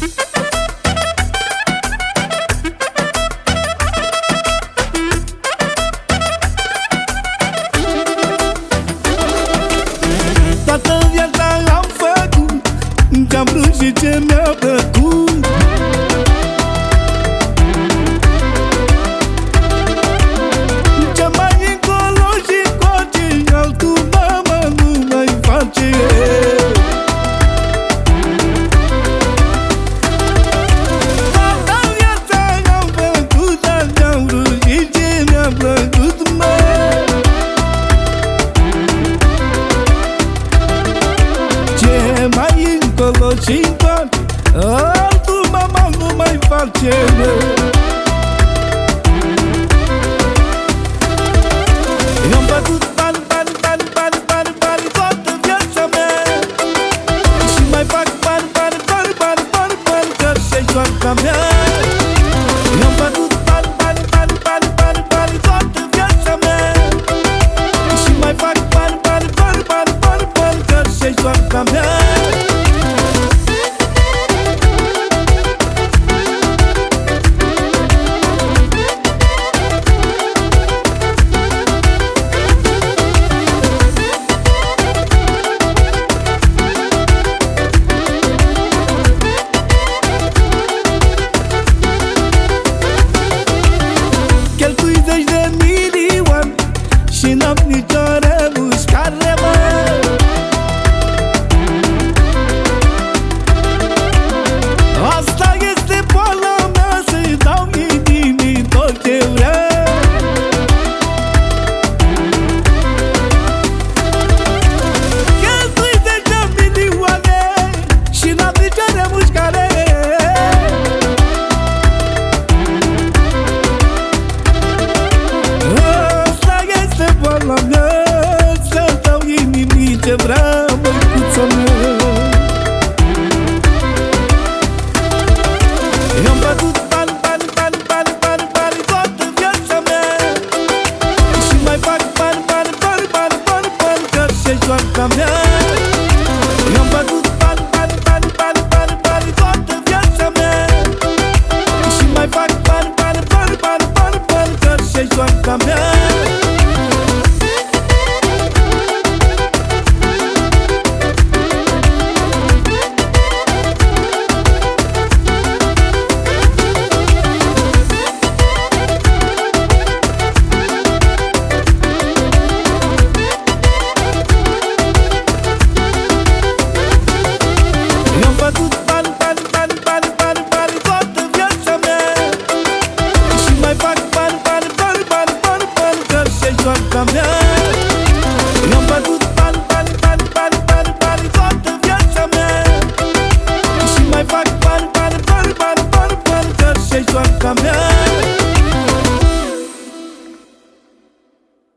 Toată viața am făcut Ce-am vrut și ce mi-a plăcut. Golgocită Altul mama nu mai face rău. ce vrea băicuța mea. I-am bătut bani, bani, bani, bani, bani, bani Toată viața mea. Și mai fac bani, bani, bani, bani, bani Că și-e joarta mea. ca mea.